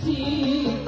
see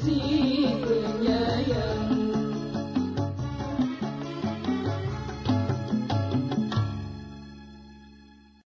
pengasih